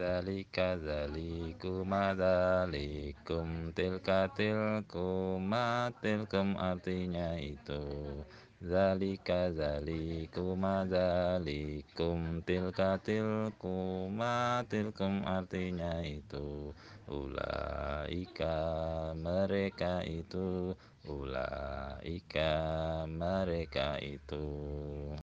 Zalika dzalikum dzalikum tilka tilkum tilkum artinya itu. Zalika zalikum zalikum tilka tilkum tilkum artinya itu. Ulaika mereka itu. Ulaika mereka itu.